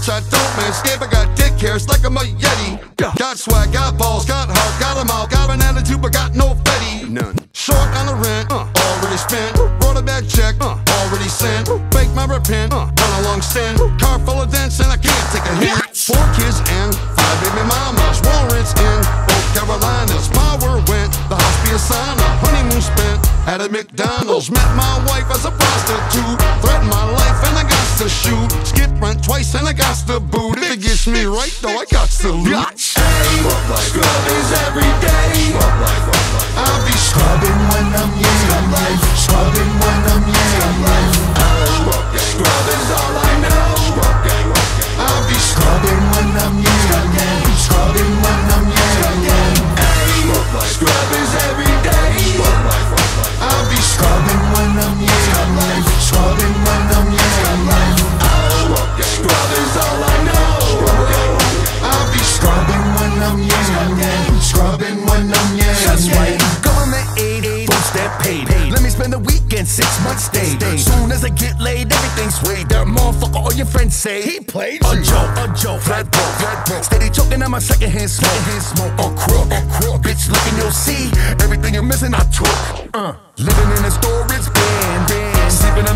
bitch, I don't manscape. I got dick hairs like I'm a Yeti. Got swag, got balls, got heart, got them all. Got an attitude, but got no fetty. None. Short on the rent, uh, already spent. Wrote a bad check, uh, already sent. Fake my repent, uh, done a long stint. Car full of dents and I can't take a hint. Four kids and five baby mamas. Warrants in both Carolinas. Power went, the house be a sauna. Honeymoon spent at a McDonald's. Met my wife as a prostitute. To boot. If it gets me right though, I got to loot. Scrub is every six months stay. Soon as I get laid, everything's swayed. That motherfucker, all your friends say he played a joke, a joke, flat broke, flat broke. Steady choking on my secondhand smoke, secondhand smoke. A crook, a crook. Bitch, looking, you'll see everything you're missing. I took. Uh, living in a storage bin, bin. Sleeping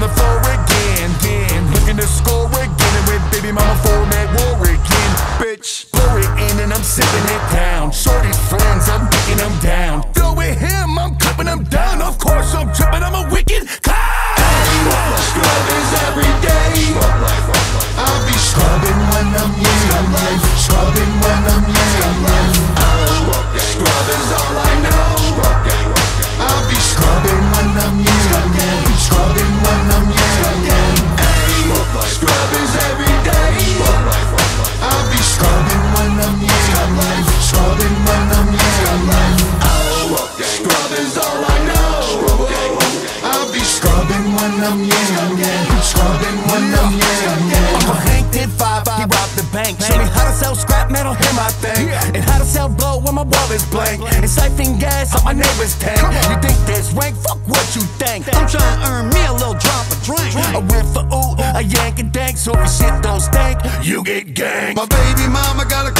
when I'm young. Scrubbing when I'm young. Uncle Hank did five, he robbed the bank. Show me how to sell scrap metal, hear my thing. And how to sell blow when my wall is blank. And siphon gas on my neighbor's tank. You think this rank? Fuck what you think. I'm trying to earn me a little drop of drink. I went for ooh, I yank and dank. So if shit don't stink, you get ganked. My baby mama got a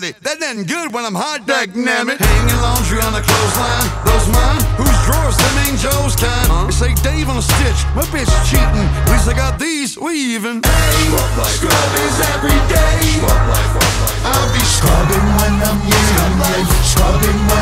take a crack at it. That ain't good when I'm hot, dagnammit. Hanging laundry on the clothesline. Those mine, whose drawers, them ain't Joe's kind. They say Dave on a stitch, my bitch cheating. At least I got these, we even. Scrub is every day. I'll be Scrubbing when I'm young. Scrubbing when.